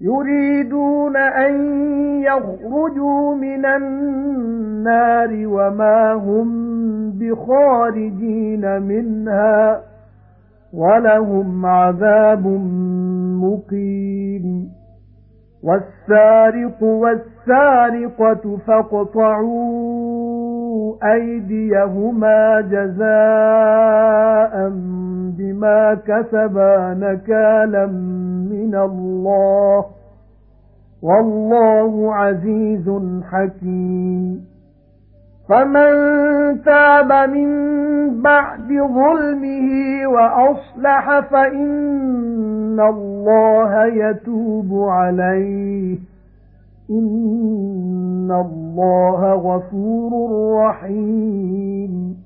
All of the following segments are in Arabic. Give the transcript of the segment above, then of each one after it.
يُرِيدُونَ أَن يَخْرُجُوا مِنَ النَّارِ وَمَا هُمْ بِخَارِجِينَ مِنْهَا وَلَهُمْ عَذَابٌ مُقِيمٌ. وَالسَّارِقُ وَالسَّارِقَةُ فَاقْطَعُوا أَيْدِيَهُمَا جَزَاءً بِمَا كَسَبَا نَكَالًا مِنَ اللَّهِ. وَاللَّهُ عَزِيزٌ حَكِيمٌ. فَمَن تَابَ مِن بَعْدِ ظُلْمِهِ وَأَصْلَحَ فَإِنَّ اللَّهَ يَتُوبُ عَلَيْهِ. إِنَّ اللَّهَ غَفُورٌ رَّحِيمٌ.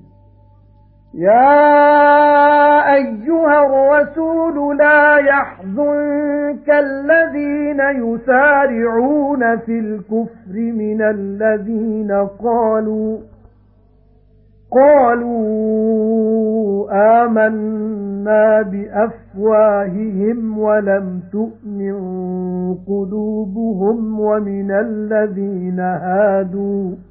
يَا أَيُّهَا الرَّسُولُ لَا يَحْزُنكَ الَّذِينَ يُسَارِعُونَ فِي الْكُفْرِ مِنَ الَّذِينَ قَالُوا قَالُوا آمَنَّا بِأَفْوَاهِهِمْ وَلَمْ تُؤْمِنْ قُلُوبُهُمْ وَمِنَ الَّذِينَ هَادُوا.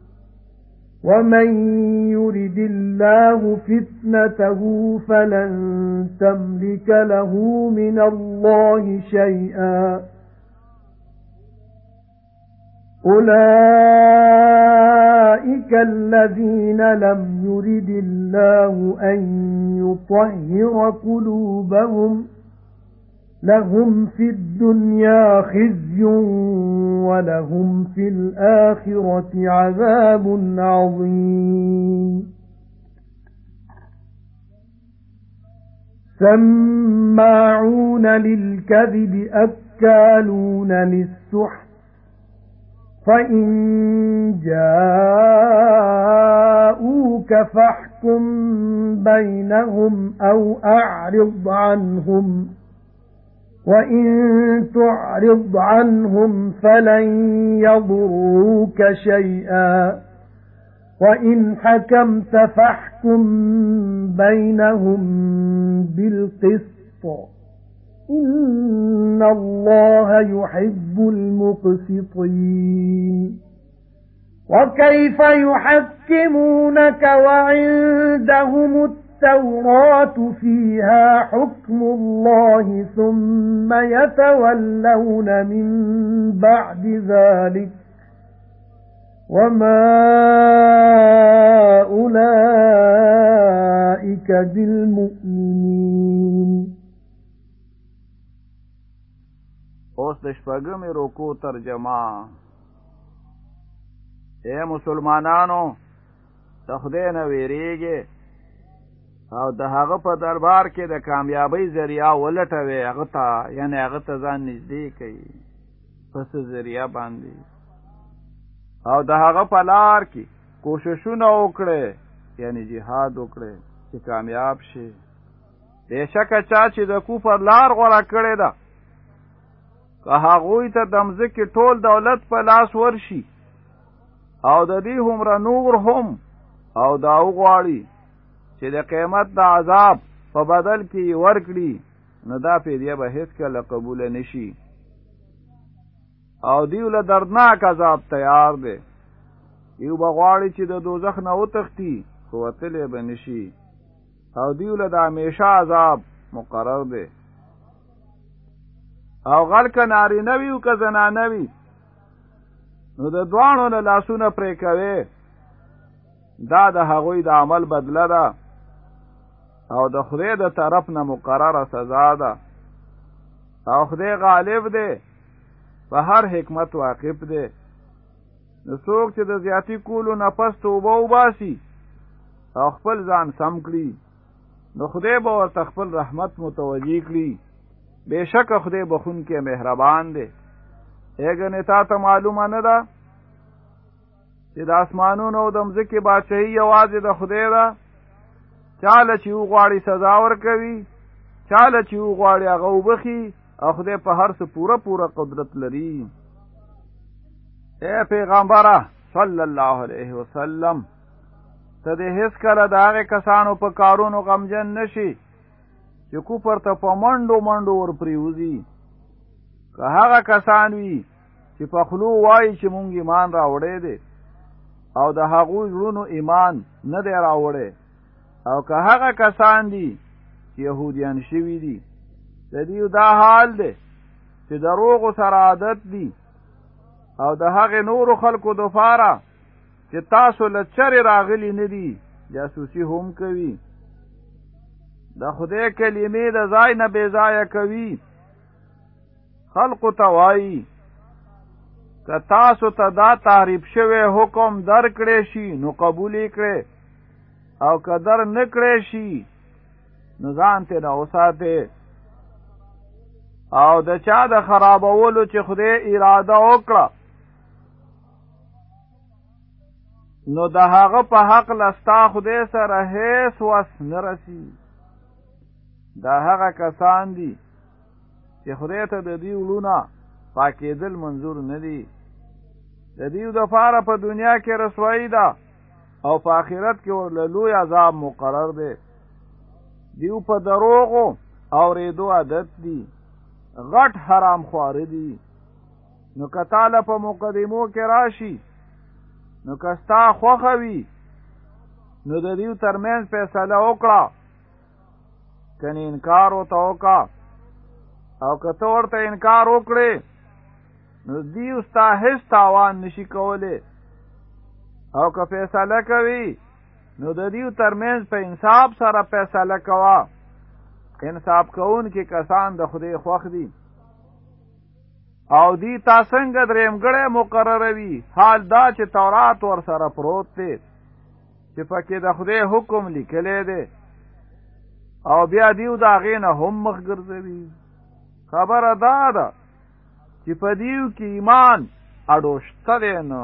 وَمَن يُرِدِ اللَّهُ فِتْنَتَهُ فَلَن تَمْلِكَ لَهُ مِنَ اللَّهِ شَيْئًا أُولَئِكَ الَّذِينَ لَمْ يُرِدِ اللَّهُ أَن يُطَهِّرَ قُلُوبَهُمْ لَهُمْ فِي الدُّنْيَا خِزْيٌ وَلَهُمْ فِي الْآخِرَةِ عَذَابٌ عَظِيمٌ. سَمَّاعُونَ لِلْكَذِبِ أَكَّالُونَ لِلسُّحْتِ فَإِن جَاءُوكَ فَاحْكُم بَيْنَهُمْ أَوْ أَعْرِضْ عَنْهُمْ. وَإِن تُعْرِضْ عَنْهُمْ فَلَن يَضُرُّوكَ شَيْئًا وَإِنْ حَكَمْتَ فَاحْكُم بَيْنَهُم بِالْقِسْطِ إِنَّ اللَّهَ يُحِبُّ الْمُقْسِطِينَ وَكَيْفَ يُحَكِّمُونَكَ وَعِندَهُمُ التَّوْرَاةُ فِيهَا حُكْمُ اللَّهِ ثُمَّ يَتَوَلَّوْنَ مِن بَعْدِ ذَلِكَ وَمَا أُولَئِكَ بِالْمُؤْمِنِينَ. اوس د شپږمې ترجمه. اے مسلمانانو د خدای نه ویریږي او د هغه په دربار کې د کامیابی ذریعہ ولټوي. هغه ته یعنی هغه ته ځان نږدې کوي. پس ذریعہ باندې. او د هغه په لار کې کوششونه وکړي. یعنی جهاد وکړي چې کامیاب شي. بشکه چا چې د کفر لار غوره کړې ده که هغوی ته د مځکې ټول دولت په لاس ورشي او د دې همره نور هم او دا وغواړي چې د قیمت د عذاب په بدل کې ورکړي نو دا فدیه به هیڅ کله قبول نشي او دوی له دردناک عذاب تیار دی. دوی به غواړي چې د دوزخ نه وتختی خو وتلې به نشي او دوی له د همیشه عذاب مقرر دی. او غل که نارینه وي او که زنانه وی نو د دوانو له لاسونه پرې کوي. دا د هغوی د عمل بدله ده او د خدای د طرف نه مقرره سزا ده. او خدای غالب دی په هر حکمت واقف دی. نو څوک چې د زیاتی کولو نه پس توبه وباسي او خپل ځان سم کړي نو خدای به ورته خپل رحمت متوجي کړي. بشک خدای بخون کې مهربان دی. اګنې تا ته معلومه نه ده چې د اسمانونو او د مځکې بادشاہي یوازې د خدای ده چاله چې وغواړي سزا ورکوي چاله چې وغواړي هغه وبخي او خدای په هر څه پوره پوره قدرت لري. اے پیغمبره صلی الله علیه وسلم ته دې هیڅ کله د هغه کسانو په کارونو غمجن نشي چې کفر ته په منډو منډو ور پریوزي. که هغه کسان وي چې په خولو وایي چې مونږ ایمان راوړې دي او د هغوی زړونو ایمان نه دی راوړی او که هغه کسان دي چې يهوديان شوي دي. د دې دا حال دی چې دروغ سره عادت دي. او د هغه نورو خلکو د پاره چې تاسو له چرې راغلي نه دي جاسوسي هم کوي. د خدای کلمې د ځای نه بې ځایه کوي. خلقو ته وایي که تاسو ته دا تعریف شوی حکم در کړی شي نو قبول کړئ او که در نه کړی شي نو ځان ته نه وساتئ او د چا د خرابولو چې خدای اراده وکړه نو د هغه په حق له ستا خدای سره هیڅ وس نه رسی دا هغه کسان دي چې خدای ته د دې زړونه پاکېدل منظور نه دي. د دې د پاره په دنیا کې رسوایی ده او په آخرت کې ورله لوی عذاب مقرر دی. دیو په دروغو او ریدو عادت دي غټ حرام خوار دي نو که تا له په مقدمو کې راشي نو که ستا خوښه وي نو د دیو ترمنځ فیصله وکړه. کني انکار وته وکا او کته ورته انکار وکړي نو دیو ستا هیڅ تاوان نشي کوله او که فیصله کوي نو د دیو ترمنځ په انصاف سره فیصله کوا انصاف کوونکي کسان د خدای خوښ دي. او دی تا څنګه درېمګړې مقرروي؟ حال دا چې تورات ور سره پروت دی چې پکې د خدای حکم لیکلې دی. او بیا دیو د هغې نه هم مخ ګرځوي. خبره دا ده چې په دیو کې ایمان اډوشته دی نو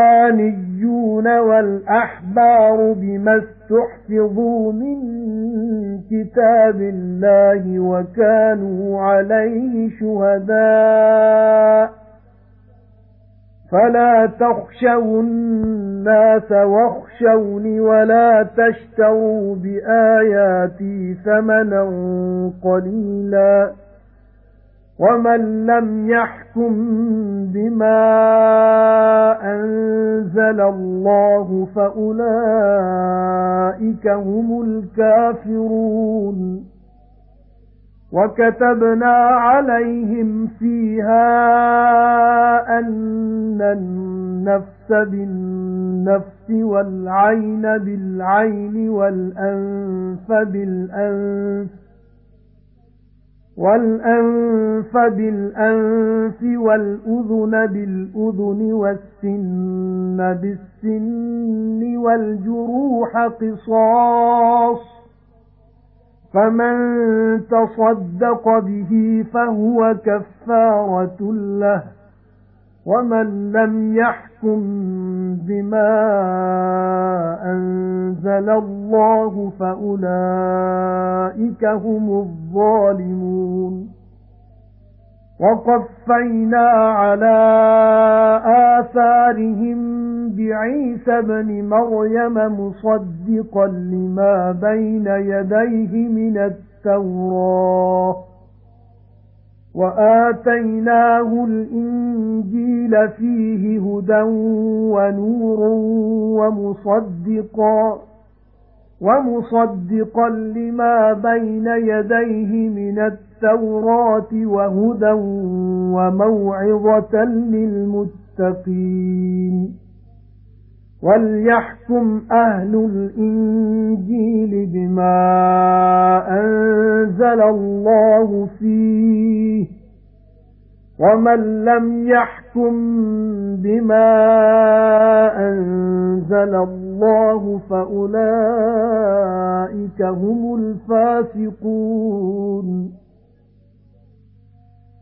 والربانيون والأحبار بما استحفظوا من كتاب الله وكانوا عليه شهداء فلا تخشوا الناس واخشوني ولا تشتروا بآياتي ثمنا قليلا وَمَن لَّمْ يَحْكُم بِمَا أَنزَلَ اللَّهُ فَأُولَئِكَ هُمُ الْكَافِرُونَ وَكَتَبْنَا عَلَيْهِمْ فِيهَا أَنَّ النَّفْسَ بِالنَّفْسِ وَالْعَيْنَ بِالْعَيْنِ وَالْأَنفَ بِالْأَنفِ وَالْأَنفَ بِالْأَنفِ وَالْأُذُنَ بِالْأُذُنِ وَالسِّنَّ بِالسِّنِّ وَالْجُرُوحَ قِصَاصٌ فَمَن تَصَدَّقَ بِهِ فَهُوَ كَفَّارَةٌ لَّهُ وَمَن لَّمْ يَحْكُم بِمَا أَنزَلَ اللَّهُ فَأُولَئِكَ هُمُ الظَّالِمُونَ وَقَفَّيْنَا عَلَى آثَارِهِم بعيسى ابن مريم مصدقا لما بين يديه من التوراة وآتيناه الإنجيل فيه هدى ونور ومصدقا ومصدقا لما بين يديه من التوراة وهدى وموعظة للمتقين وَلْيَحْكُمْ أَهْلُ الْإِنْجِيلِ بِمَا أَنزَلَ اللَّهُ فِيهِ وَمَن لَّمْ يَحْكُم بِمَا أَنزَلَ اللَّهُ فَأُولَئِكَ هُمُ الْفَاسِقُونَ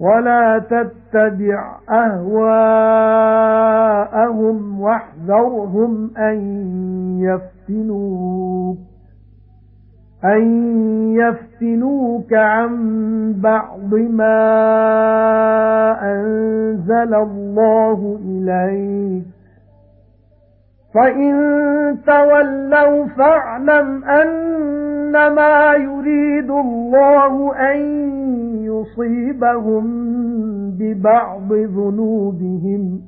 وَلَا تَتَّبِعْ أَهْوَاءَهُمْ وَاحْذَرْهُمْ أَن يَفْتِنُوكَ أَن يَفْتِنُوكَ عَن بَعْضِ مَا أَنزَلَ اللَّهُ إِلَيْكَ. فَإِن تَوَلَّوْا فَاعْلَمْ أَنَّمَا يُرِيدُ اللَّهُ أَن يُصِيبَهُم بِبَعْضِ ذُنُوبِهِمْ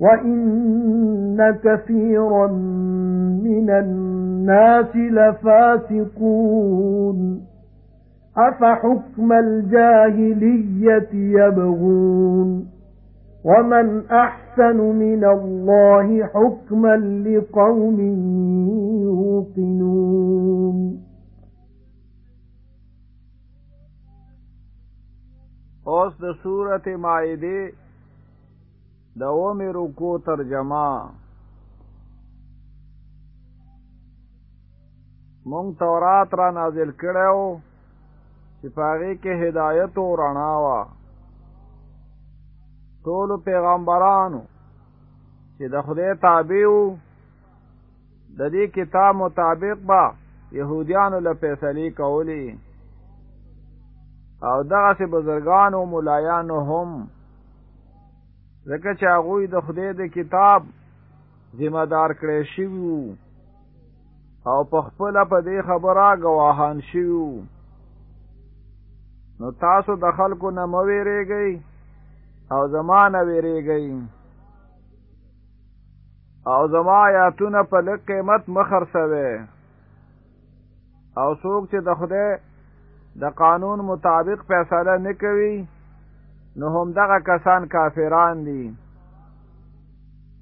وَإِنَّ كَثِيرًا مِنَ النَّاسِ لَفَاسِقُونَ. أَفَحُكْمَ الْجَاهِلِيَّةِ يَبْغُونَ؟ وَمَنْ أَحْسَنُ مِنَ اللَّهِ حُكْمًا لِقَوْمٍ يُوقِنُونَ. اوس د سورته مائده د اومه رکوع ترجمه. مونږ تورات را نازل کړو چې پاره کې هدایت او رڼا وا ټول پیغمبرانو چې د خدای تابع وو د دې کتاب مطابق با يهوديانو له فیصله کولی او دغه سي بزرگان او مولایان هم. ځکه چې هغه د خدای د کتاب ذمہ دار کړی شي او په خپل په دې خبره گواهان شي نو تاسو د خلکو نه مو ویریږئ او زما نه ویریږئ. او زما آیاتونه په لږ قیمت مه خرڅوئ او څوک چې د خدای د قانون مطابق فیصله نه کوي نو هم دغه کسان کافران دي.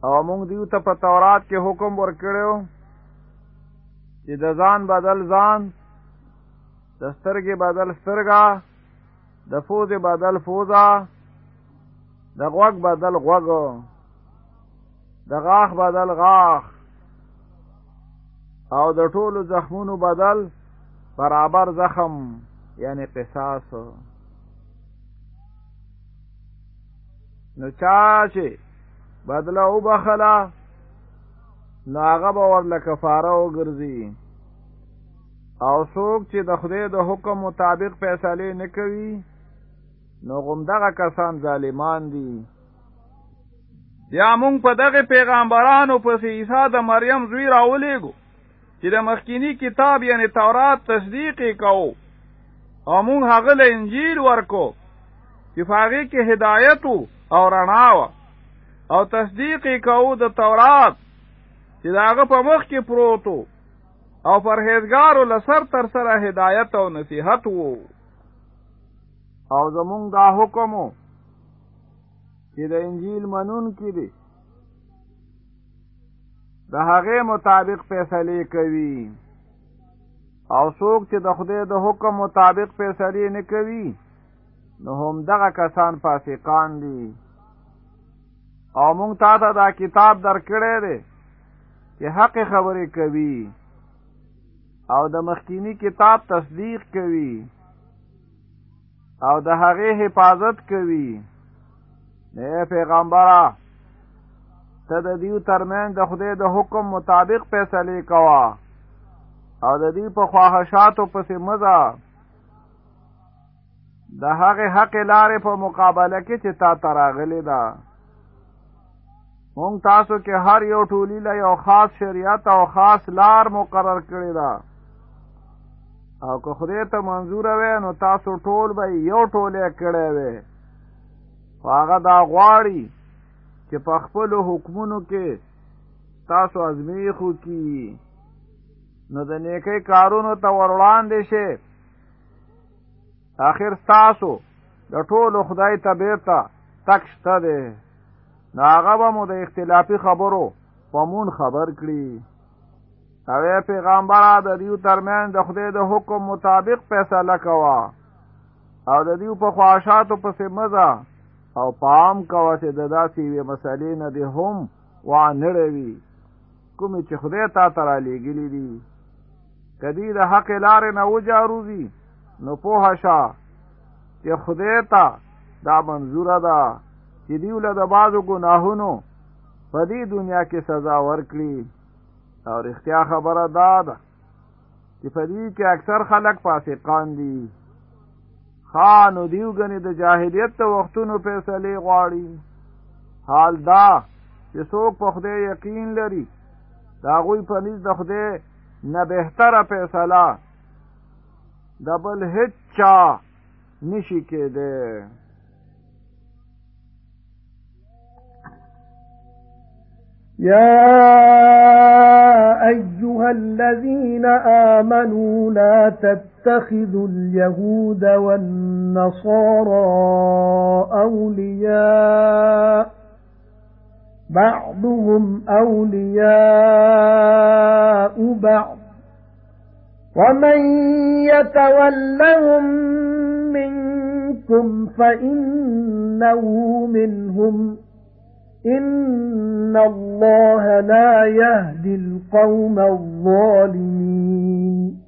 او موږ دیو ته په تورات کې حکم ورکړو چې د ځان بدل ځان د سترګې بدل سترګه د پوزې بدل پوزه د غوږ بدل غوږ د غاښ بدل غاښ. او د ټولو زخمونو بدل برابر زخم یعنی قصاص نو چا چې بدله وبخله نو هغه به ورله کفاره وګرځي. او څوک چې د خدای د حکم مطابق فیصله نه کوي نو هم دغه کسان ظالمان دي. یا مونږ په دغه پیغمبرانو پسې عیسی د مریم زوی راولېګو چې د مخکینی کتاب یعنی تورات تصدیق کوو او مونږ هغه له انجیل ورکو چې هغه کې هدایت او رڼا او تصدیق کوو د تورات چې د هغه په مخکې پروت وو او پرهیزګارو لسر تر سره هدایت او نصیحت وو او زمونږ دا حکمو چې د انجیل منون کې دي. د هغه مطابق فیصله کوي او څوک چې د خدای د حکم مطابق فیصله نه کوي نو هم دغه کسان فاسقان دي. او مونږ تا ته دا کتاب درکړی دی چې حق خبرې کوي او د مخکینی کتاب تصدیق کوي او د هغه حفاظت کوي. نه پیغمبره ته د دیو ترمنځ د خدای د حکم مطابق فیصله کوا او د دې په خواهشاتو پسې مه ځه د هغه حق لارې په مقابله کې چې تا ته راغلی ده. مونږ تاسو کې هر یو ټولی له یو خاص شریعت او خاص لار مقرر کړی ده. او که خدای ته منظور وي نو تاسو ټول به یو ټوله کړی وي هغه دا غواړي چې په خپل حکمونو کې تاسو ازمیخو کی نو د نیکی کارونو ته وروړاندې شي اخر تاسو د ټولو خدای تبیرته تک شته دی. نو هغه به مو د اختلافي خبرو پمون خبر کړي. اوی پیغمبره د دیو ترمن د خدای د حکم مطابق فیصله کوا او د دیو په خواهشاتو پسې مزه او پام کوه چې د داسې یوې مسلې نه دې هم وانړوي کومې چې خدای تا ته رالیږلي دي کدی د حق لارې نه وجاروزي نو پوه شه چې خدای ته دا منظوره ده چې دیو له د بعضو ګناهونو په دې دنیا کې سزا ورکړي. او رښتیا خبره دا ده چې په دې کې اکثر خلک فاسقان دي. خان او دیو غني د جاهلیت ته وختونو فیصله غواړي. حال دا چې څوک په خدای یقین لري دا غوي په نس د خدای نه بهتره فیصله. دبل هیڅ چا نشي کېده يا أيها الذين آمنوا لا تتخذوا اليهود والنصارى أولياء بعضهم أولياء بعض. ومن يتولهم منكم فإنه منهم. إِنَّ اللَّهَ لَا يَهْدِي الْقَوْمَ الظَّالِمِينَ.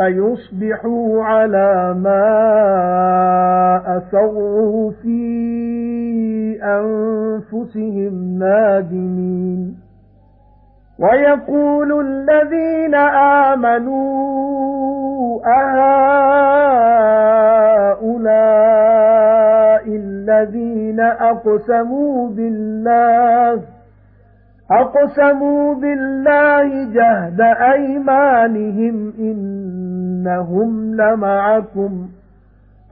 فَيُصْبِحُوا عَلَى مَا أَسَرُّوا فِي أَنفُسِهِمْ نَادِمِينَ. وَيَقُولُ الَّذِينَ آمَنُوا أَهَؤُلَاءِ الَّذِينَ أَقْسَمُوا بِاللَّهِ أَقْسَمُوا بِاللَّهِ جَهْدَ أَيْمَانِهِمْ إِنَّهُمْ لَمَعَكُمْ.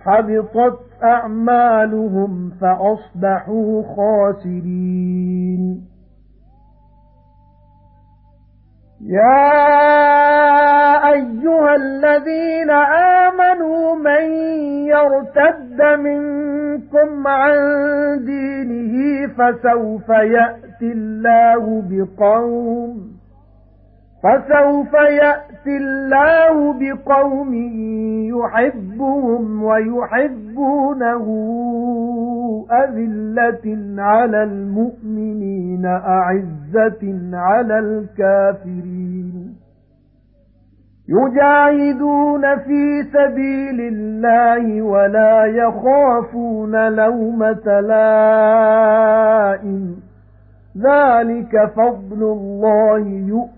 حَبِطَتْ أَعْمَالُهُمْ فَأَصْبَحُوا خَاسِرِينَ. يَا أَيُّهَا الَّذِينَ آمَنُوا مَن يَرْتَدَّ مِنكُمْ عن دينه فسوف يأتي الله بقوم فسوف يأتي الله بقوم يحبهم ويحبونه أذلة على المؤمنين أعزة على الكافرين يجاهدون في سبيل الله ولا يخافون لومة لائم ذلك فضل الله يؤمن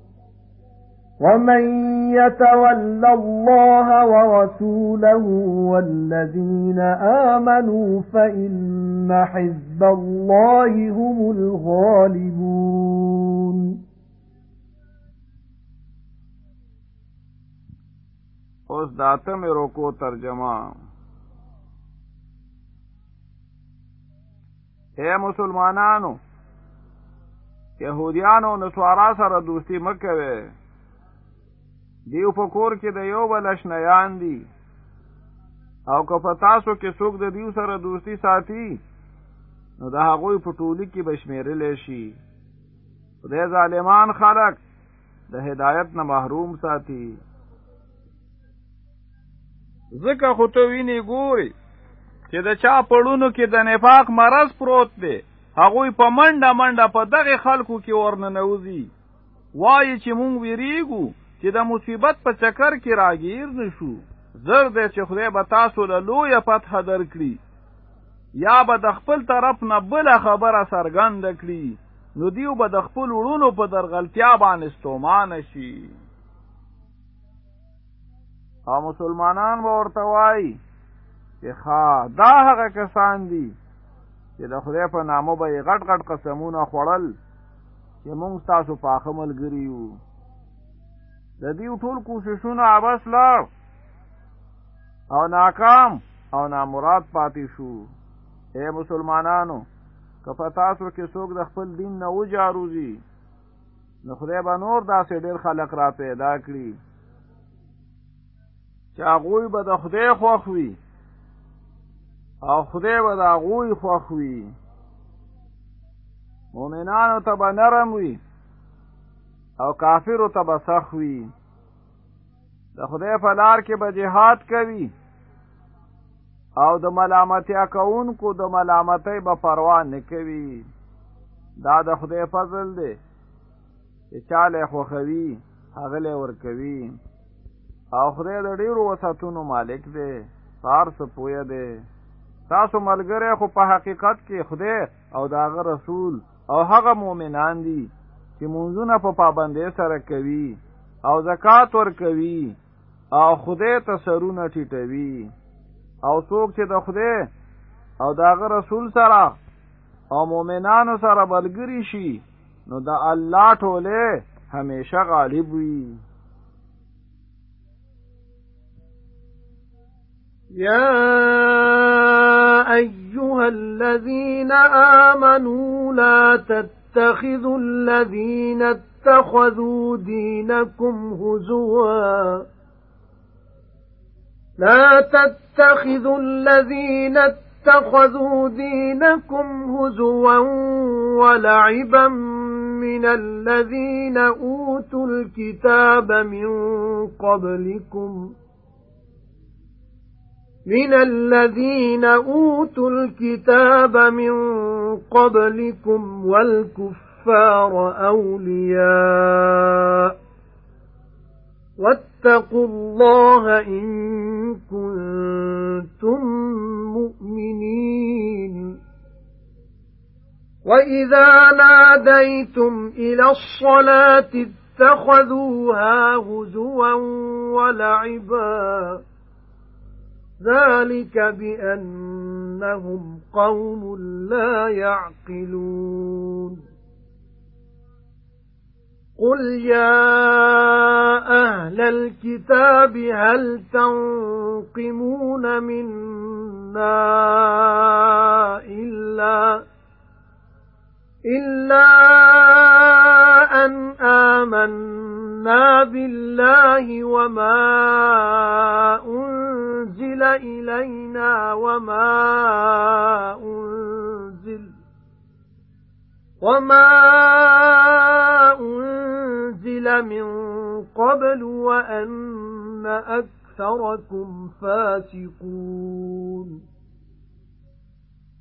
وَمَن يَتَوَلَّ اللَّهَ وَرَسُولَهُ وَالَّذِينَ آمَنُوا فَإِنَّ حِزْبَ اللَّهِ هُمُ الْغَالِبُونَ اوس د اتم روکو ترجمه اے مسلمانانو يهوديانو نصاراو سره دوستی مکوي دیو په کور کې د یو بل اشنیان دي. او که په تاسو کې څوک د دیو سره دوستی ساتي نو د هغوی په ټولي کې به شمیرل شي. خدای ظالمان خلق د هدایت نه محروم ساتي. ځکه خو ته ویني ګوري چې د چا پړونو کې د نفاق مرض پروت دی هغوی په منډه منډه په دغه خلکو کې ورننوزي وایي چې مونږ ویریږو چې د مصیبت په چکر کې راگیر نشو زر دې چې خدای به تاسو له لوی فتح درکړي. یا به د خپل طرف نه بل خبره سرګند کړي. نو دیو به د خپل وړونو په درغلتیا باندې ستومان شي. او مسلمانان به ورته وایي چې ښا دا هغه کسان دي چې د خدای په نامو به غټ غټ قسمونه خوړل چې مونږ تاسو په خمل ګریو د دې ټول کوششونه عبث لاړ. او ناکام او نامراد پاتې شو. اے مسلمانانو که په تاسو کې څوک د خپل دین نه وجاروزي نو خدای به نور داسې ډېر خلق را پیدا کړي. چې هغوی به د خدای خوښ وي او خدای به د هغوی خوښ وي. مؤمنانو ته به نرم وي او کافرو ته به سخت وي. د خدای په لار کې به جهاد کوي. او د ملامتیا کوونکو د ملامتۍ به پروا نه کوي. دا د خدای فضل دی چې چاله خوخوي هغه له ور کوي او خدای د ډیرو وساتونو مالک دی سار سپوی دی. تاسو ملګری خو په حقیقت کې خدای او داغه رسول او هغه مؤمنان دي چې مونږونه په پابندۍ سره کوي او زکات ور کوي او خدای ته سرونه ټیټوي او څوک چې د خدای او داغه رسول سره او مؤمنانو سره بلګری شي نو د الله ټوله همیشه غالب وي. يا أيها الذين آمنوا لا تتبعوا تَتَّخِذُوا الَّذِينَ اتَّخَذُوا دِينَكُمْ هُزُوًا. لَا تَتَّخِذُوا الَّذِينَ اتَّخَذُوا دِينَكُمْ هُزُوًا وَلَعِبًا مِنَ الَّذِينَ أُوتُوا الْكِتَابَ مِنْ قَبْلِكُمْ. مِنَ الَّذِينَ أُوتُوا الْكِتَابَ مِنْ قَبْلِكُمْ وَالْكُفَّارَ أَوْلِيَاءَ وَاتَّقُوا اللَّهَ إِن كُنتُم مُّؤْمِنِينَ وَإِذَا نَادَيْتُمْ إِلَى الصَّلَاةِ اتَّخَذُوهَا هُزُوًا وَلَعِبًا ذَلِكَ بِأَنَّهُمْ قَوْمٌ لَّا يَعْقِلُونَ. قُلْ يَا أَهْلَ الْكِتَابِ هَلْ تَنقِمُونَ مِنَّا إِلَّا إِلَّا أَن آمَنَّا بِاللَّهِ وَمَا أُنزِلَ إِلَيْنَا وَمَا أُنزِلَ وَمَا أُنزِلَ مِن قَبْلُ وَأَنَّ أَكْثَرَكُمْ فَاسِقُونَ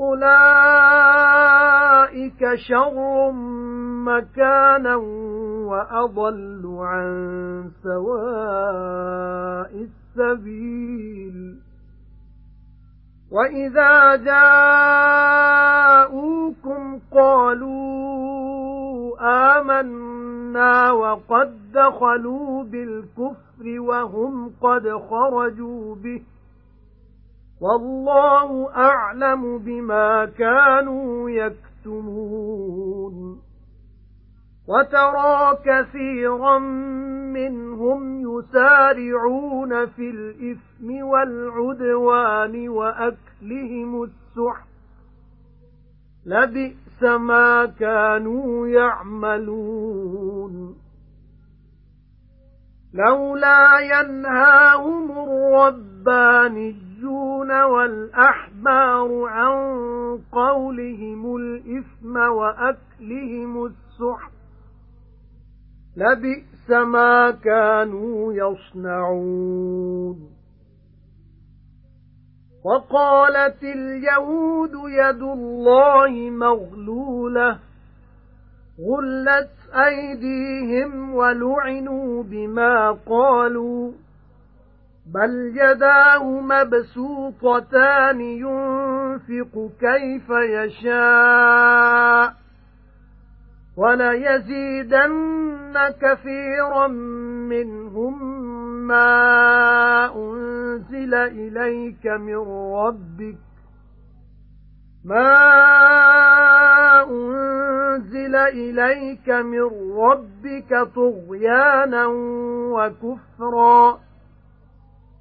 أُولَئِكَ شَرٌّ مَكَانًا وَأَضَلُّ عَن سَوَاءِ السَّبِيلِ وَإِذَا جَاءُوكُمْ قَالُوا آمَنَّا وَقَدْ دَخَلُوا بِالْكُفْرِ وَهُمْ قَدْ خَرَجُوا بِهِ وَاللَّهُ أَعْلَمُ بِمَا كَانُوا يَكْتُمُونَ. وَتَرَى كَثِيرًا مِنْهُمْ يُسَارِعُونَ فِي الْإِثْمِ وَالْعُدْوَانِ وَأَكْلِهِمُ السُّحْتَ. لَبِئْسَ مَا كَانُوا يَعْمَلُونَ. لَوْلَا يَنْهَاهُمُ الرَّبَّانِيُّونَ وَالْأَحْبَارُ عَن قَوْلِهِمُ الْإِثْمَ وَأَكْلِهِمُ السُّحْتَ لَبِئْسَ مَا كَانُوا يَصْنَعُونَ وَقَالَتِ الْيَهُودُ يَدُ اللَّهِ مَغْلُولَةٌ غُلَّتْ أَيْدِيهِمْ وَلُعِنُوا بِمَا قَالُوا بَلْ يَدَاهُ مَبْسُوطَتَانِ يُنْفِقُ كَيْفَ يَشَاءُ وَلَيَزِيدَنَّ كَثِيرًا مِنْهُمْ مَا أُنْزِلَ إِلَيْكَ مِنْ رَبِّكَ مَا أُنْزِلَ إِلَيْكَ مِنْ رَبِّكَ طُغْيَانًا وَكُفْرًا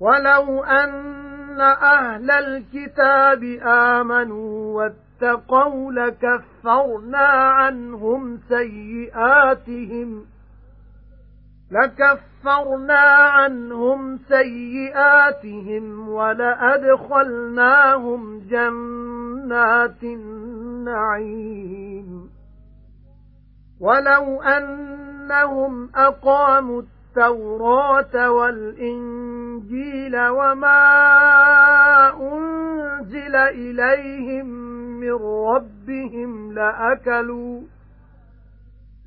وَلَوْ أَنَّ أَهْلَ الْكِتَابِ آمَنُوا وَاتَّقَوْا لَكَفَّرْنَا عَنْهُمْ سَيِّئَاتِهِمْ لَكَفَّرْنَا عَنْهُمْ سَيِّئَاتِهِمْ وَلَأَدْخَلْنَاهُمْ جَنَّاتِ النَّعِيمِ وَلَوْ أَنَّهُمْ أَقَامُوا التَّوْرَاةَ وَالْإِنْجِيلَ وَمَا أُنْزِلَ إِلَيْهِمْ مِنْ رَبِّهِمْ لَأَكَلُوا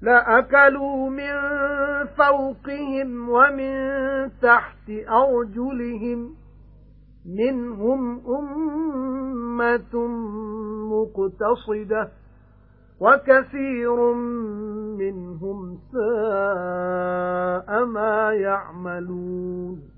لَأَكَلُوا مِنْ فَوْقِهِمْ وَمِنْ تَحْتِ أَرْجُلِهِمْ مِنْهُمْ أُمَّةٌ مُقْتَصِدَةٌ وَكَثِيرٌ مِنْهُمْ سَاءَ مَا يَعْمَلُونَ.